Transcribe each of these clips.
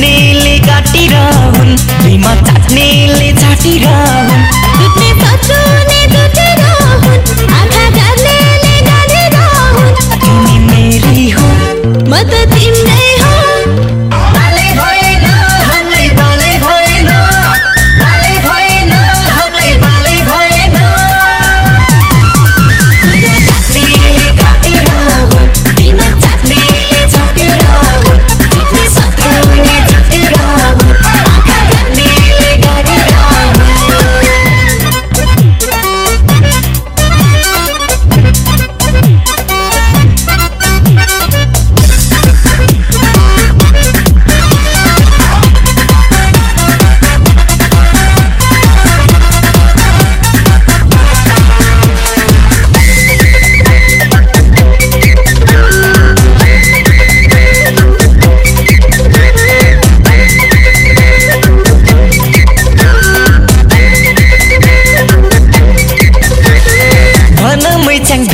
नीली काटी रहुन बीमा चाटनी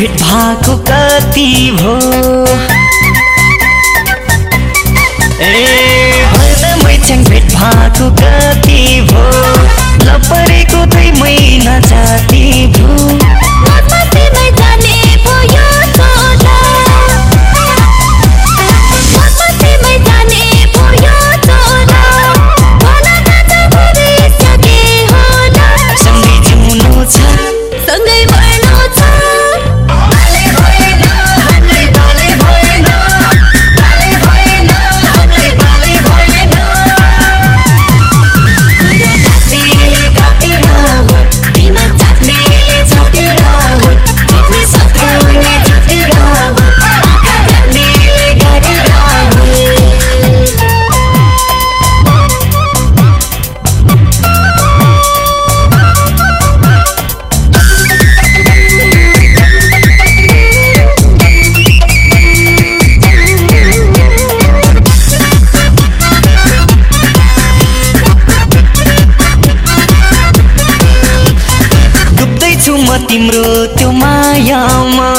भेट भएको कति भो ए भन्दा मैछ्याङ भेट भएको कति भो ल परेको चाहिँ महिना छ। तिम्रो त्यो मायामा